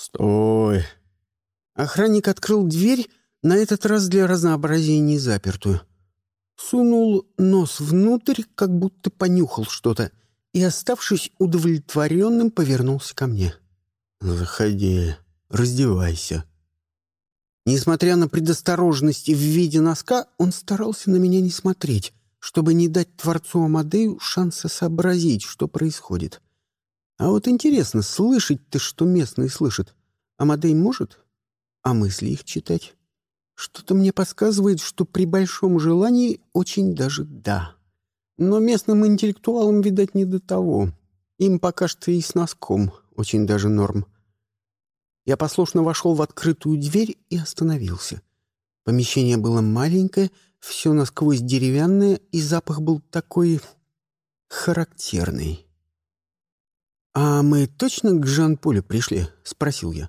«Стой!» Охранник открыл дверь, на этот раз для разнообразия не запертую. Сунул нос внутрь, как будто понюхал что-то, и, оставшись удовлетворенным, повернулся ко мне. «Заходи, раздевайся». Несмотря на предосторожность в виде носка, он старался на меня не смотреть, чтобы не дать Творцу Амадею шанса сообразить, что происходит. А вот интересно, слышать-то, что местные слышат, Амадей может? А мысли их читать? Что-то мне подсказывает, что при большом желании очень даже да. Но местным интеллектуалам, видать, не до того. Им пока что и с носком очень даже норм. Я послушно вошел в открытую дверь и остановился. Помещение было маленькое, все насквозь деревянное, и запах был такой характерный. «А мы точно к Жан-Полю пришли?» — спросил я.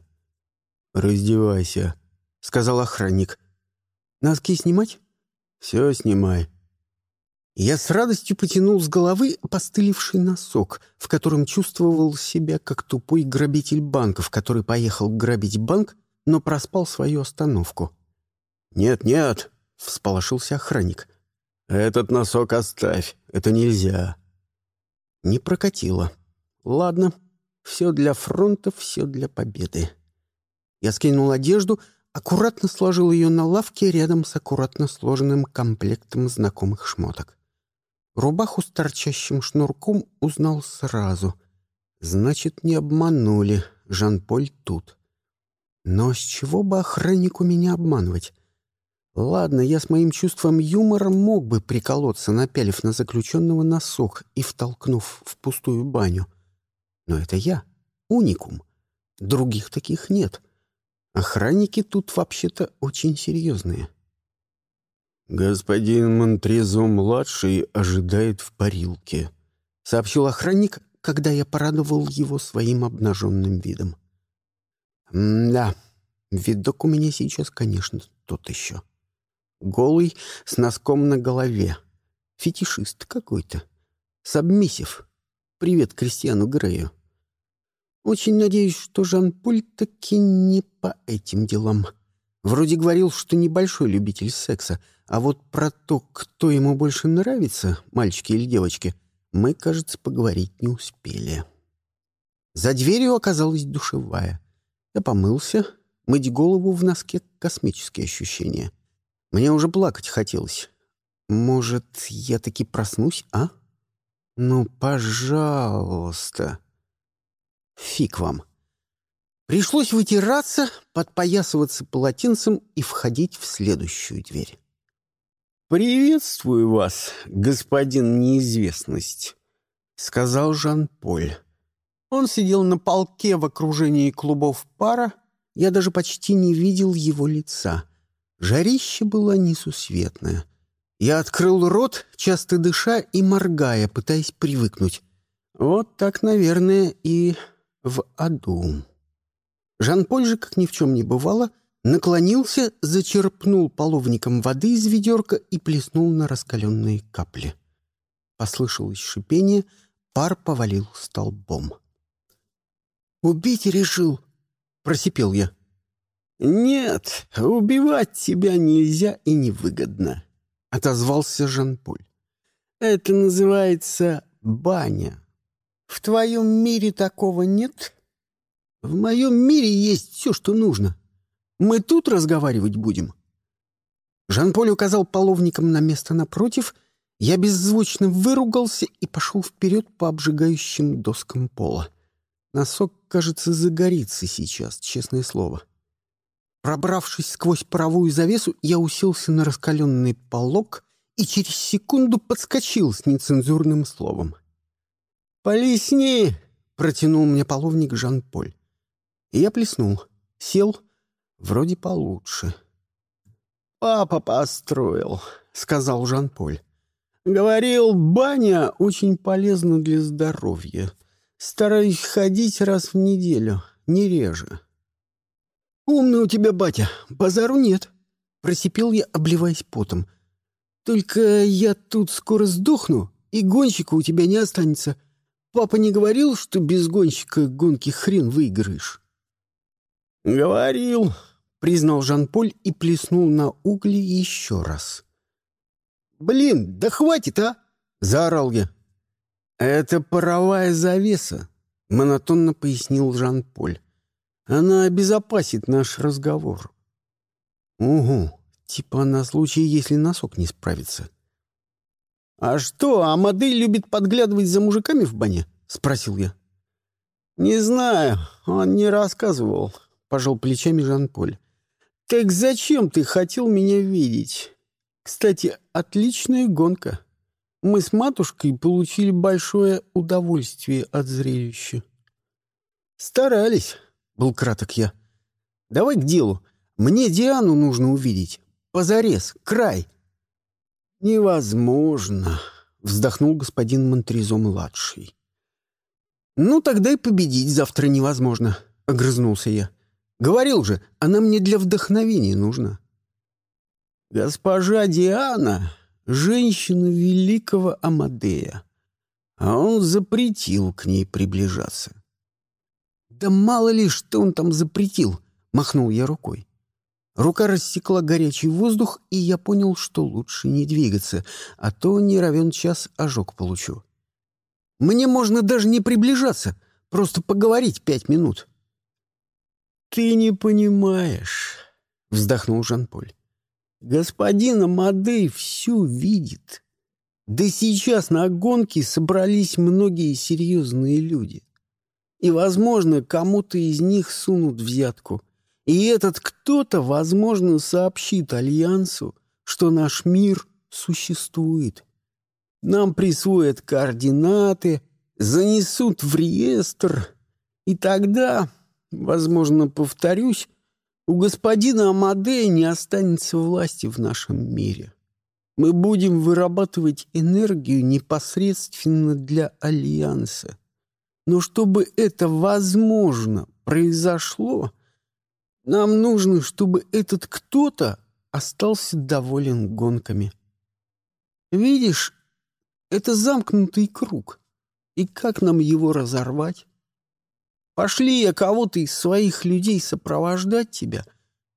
«Раздевайся», — сказал охранник. «Носки снимать?» «Все снимай». Я с радостью потянул с головы постыливший носок, в котором чувствовал себя как тупой грабитель банков, который поехал грабить банк, но проспал свою остановку. «Нет-нет», — всполошился охранник. «Этот носок оставь, это нельзя». Не прокатило. Ладно, все для фронта, все для победы. Я скинул одежду, аккуратно сложил ее на лавке рядом с аккуратно сложенным комплектом знакомых шмоток. Рубаху с торчащим шнурком узнал сразу. Значит, не обманули, Жан-Поль тут. Но с чего бы охраннику меня обманывать? Ладно, я с моим чувством юмора мог бы приколоться, напялив на заключенного носок и втолкнув в пустую баню. Но это я, уникум. Других таких нет. Охранники тут вообще-то очень серьезные. «Господин Монтрезо-младший ожидает в парилке», — сообщил охранник, когда я порадовал его своим обнаженным видом. «Да, видок у меня сейчас, конечно, тот еще. Голый, с носком на голове. Фетишист какой-то. Сабмиссив. Привет Кристиану Грею. Очень надеюсь, что Жан-Поль таки не по этим делам. Вроде говорил, что небольшой любитель секса, а вот про то, кто ему больше нравится, мальчики или девочки, мы, кажется, поговорить не успели. За дверью оказалась душевая. Я помылся. Мыть голову в носке — космические ощущения. Мне уже плакать хотелось. Может, я таки проснусь, а? Ну, пожалуйста. Фиг вам. Пришлось вытираться, подпоясываться полотенцем и входить в следующую дверь. «Приветствую вас, господин неизвестность», — сказал Жан-Поль. Он сидел на полке в окружении клубов пара, я даже почти не видел его лица. Жарище было несусветное. Я открыл рот, часто дыша и моргая, пытаясь привыкнуть. Вот так, наверное, и в аду. Жан-Поль же, как ни в чем не бывало, наклонился, зачерпнул половником воды из ведерка и плеснул на раскаленные капли. Послышалось шипение, пар повалил столбом. «Убить решил!» — просипел я. «Нет, убивать тебя нельзя и невыгодно», — отозвался Жан-Поль. «Это называется баня. В твоем мире такого нет? В моем мире есть все, что нужно. Мы тут разговаривать будем. Жан-Поль указал половником на место напротив. Я беззвучно выругался и пошел вперед по обжигающим доскам пола. Носок, кажется, загорится сейчас, честное слово. Пробравшись сквозь паровую завесу, я уселся на раскаленный полог и через секунду подскочил с нецензурным словом. «Полесни!» — протянул мне половник Жан-Поль. Я плеснул. Сел. Вроде получше. «Папа построил», — сказал Жан-Поль. «Говорил, баня очень полезна для здоровья. Стараюсь ходить раз в неделю, не реже». «Умный у тебя батя, базару нет», — просипел я, обливаясь потом. «Только я тут скоро сдохну, и гонщика у тебя не останется. Папа не говорил, что без гонщика гонки хрен выиграешь?» «Говорил», — признал Жан-Поль и плеснул на угли еще раз. «Блин, да хватит, а!» — заорал я. «Это паровая завеса», — монотонно пояснил Жан-Поль. «Она обезопасит наш разговор». «Угу, типа на случай, если носок не справится». «А что, Амадей любит подглядывать за мужиками в бане?» — спросил я. «Не знаю, он не рассказывал», — пожал плечами Жан-Поль. «Так зачем ты хотел меня видеть? Кстати, отличная гонка. Мы с матушкой получили большое удовольствие от зрелища». «Старались», — был краток я. «Давай к делу. Мне Диану нужно увидеть. Позарез, край». «Невозможно», — вздохнул господин Монтризо-младший. «Ну, тогда и победить завтра невозможно», — огрызнулся я. «Говорил же, она мне для вдохновения нужна». «Госпожа Диана — женщина великого Амадея, а он запретил к ней приближаться». «Да мало ли, что он там запретил», — махнул я рукой. Рука рассекла горячий воздух, и я понял, что лучше не двигаться, а то не равен час ожог получу. Мне можно даже не приближаться, просто поговорить пять минут. «Ты не понимаешь», — вздохнул Жан-Поль. «Господин Амадей всю видит. Да сейчас на гонке собрались многие серьезные люди. И, возможно, кому-то из них сунут взятку. И этот кто-то, возможно, сообщит Альянсу, что наш мир существует. Нам присвоят координаты, занесут в реестр, и тогда, возможно, повторюсь, у господина Амадея не останется власти в нашем мире. Мы будем вырабатывать энергию непосредственно для Альянса. Но чтобы это возможно произошло, нам нужно, чтобы этот кто-то остался доволен гонками. Видишь, это замкнутый круг. И как нам его разорвать? Пошли я кого-то из своих людей сопровождать тебя.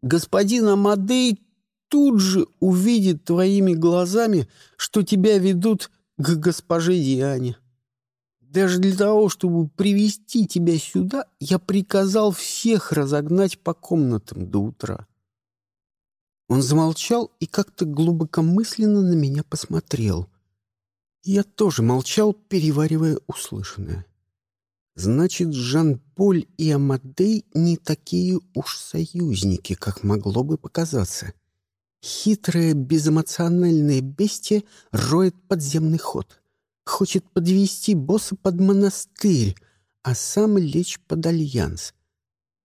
Господин Амадей тут же увидит твоими глазами, что тебя ведут к госпоже Диане. Даже для того, чтобы привести тебя сюда, я приказал всех разогнать по комнатам до утра. Он замолчал и как-то глубокомысленно на меня посмотрел. Я тоже молчал, переваривая услышанное. Значит, Жан-Поль и Амадей не такие уж союзники, как могло бы показаться. Хитрое, безэмоциональное бестие роет подземный ход. Хочет подвести босса под монастырь, а сам лечь под альянс.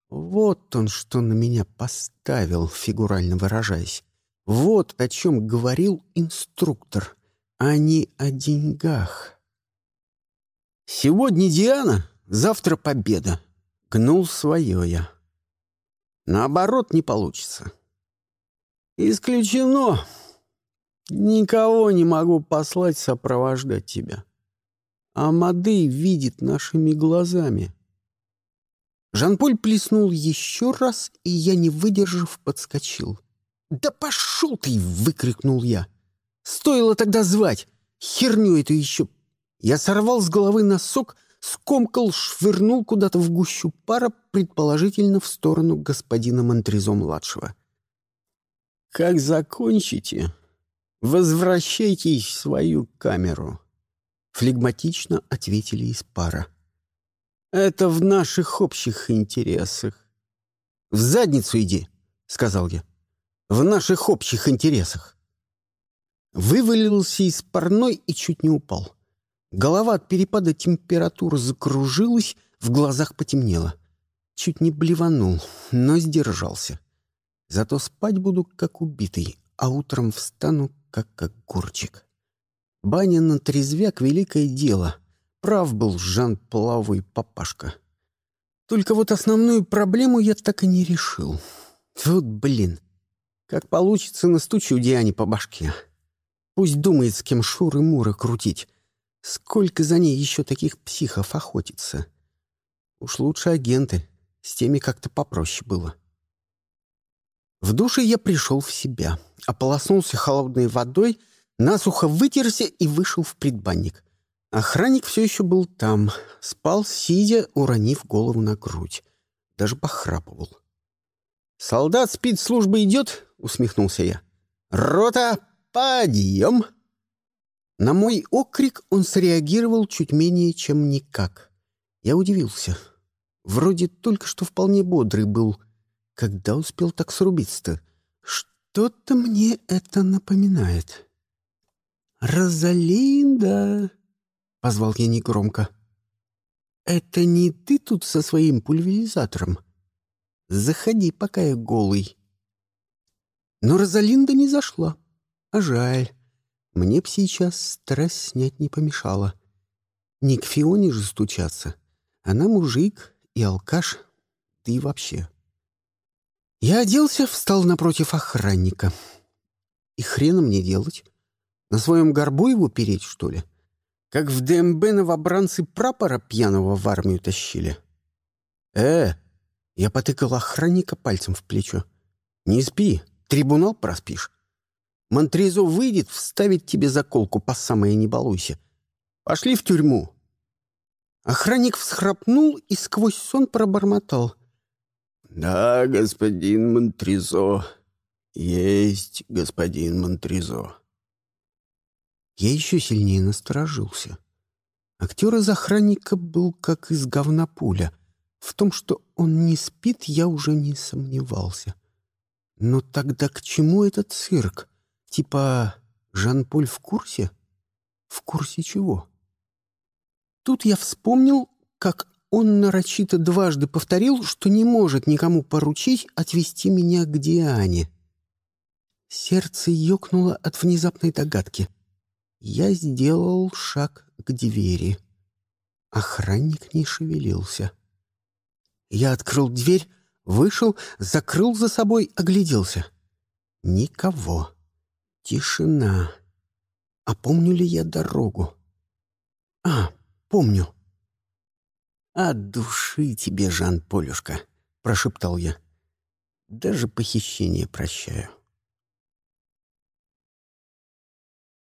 Вот он что на меня поставил, фигурально выражаясь. Вот о чем говорил инструктор — а не о деньгах. Сегодня Диана, завтра победа. Гнул свое я. Наоборот не получится. Исключено. Никого не могу послать сопровождать тебя. А Мадей видит нашими глазами. Жан-Поль плеснул еще раз, и я, не выдержав, подскочил. «Да пошел ты!» — выкрикнул я. Стоило тогда звать. Херню эту еще. Я сорвал с головы носок, скомкал, швырнул куда-то в гущу пара, предположительно в сторону господина Монтрезо-младшего. «Как закончите, возвращайтесь в свою камеру», — флегматично ответили из пара. «Это в наших общих интересах». «В задницу иди», — сказал я. «В наших общих интересах». Вывалился из парной и чуть не упал. Голова от перепада температуры закружилась, в глазах потемнело. Чуть не блеванул, но сдержался. Зато спать буду как убитый, а утром встану как огурчик. Баня на трезвяк — великое дело. Прав был Жан Плавый папашка. Только вот основную проблему я так и не решил. Вот блин, как получится настучу Диане по башке. Пусть думает, с кем шуры-муры крутить. Сколько за ней еще таких психов охотится? Уж лучше агенты. С теми как-то попроще было. В душе я пришел в себя, ополоснулся холодной водой, насухо вытерся и вышел в предбанник. Охранник все еще был там, спал, сидя, уронив голову на грудь. Даже похрапывал. «Солдат спецслужбы идет?» — усмехнулся я. «Рота, подъем!» На мой окрик он среагировал чуть менее, чем никак. Я удивился. Вроде только что вполне бодрый был. Когда успел так срубиться-то? Что-то мне это напоминает. «Розалинда!» — позвал я негромко. «Это не ты тут со своим пульверизатором? Заходи, пока я голый». Но Розалинда не зашла. А жаль. Мне б сейчас стресс снять не помешало. Не к Фионе же стучаться. Она мужик и алкаш, да вообще. Я оделся, встал напротив охранника. И хрена мне делать? На своем горбу его переть, что ли? Как в ДМБ новобранцы прапора пьяного в армию тащили. Э, я потыкал охранника пальцем в плечо. Не спи, трибунал проспишь. Монтрезо выйдет, вставит тебе заколку по самое не балуйся. Пошли в тюрьму. Охранник всхрапнул и сквозь сон пробормотал. «Да, господин Монтрезо, есть господин Монтрезо». Я еще сильнее насторожился. Актер из охранника был как из говна пуля. В том, что он не спит, я уже не сомневался. Но тогда к чему этот цирк? Типа Жан-Поль в курсе? В курсе чего? Тут я вспомнил, как он нарочито дважды повторил, что не может никому поручить отвести меня к Диане. Сердце ёкнуло от внезапной догадки. Я сделал шаг к двери. Охранник не шевелился. Я открыл дверь, вышел, закрыл за собой, огляделся. Никого. Тишина. А помню ли я дорогу? А, помню. «От души тебе, Жан-Полюшка», — прошептал я. «Даже похищение прощаю».